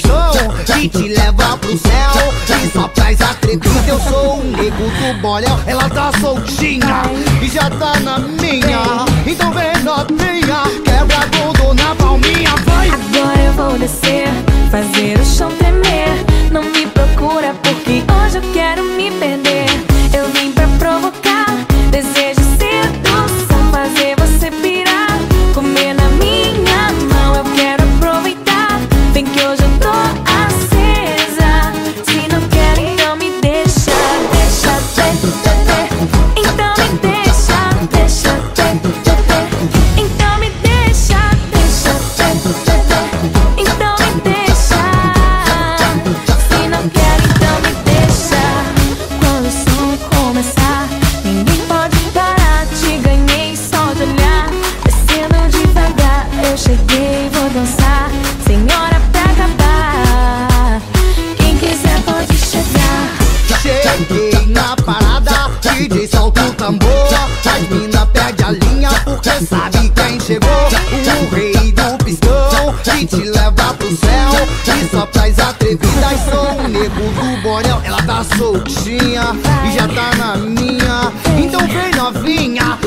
que te leva pro céu e só traz a. Eu sou um nego do bolha, ela tá soltinha e já tá na minha. Então vem novinha, quebra a bunda. te leva pro céu E só traz atrevidas, sou o nego do bonel Ela tá soltinha e já tá na minha. Então vem novinha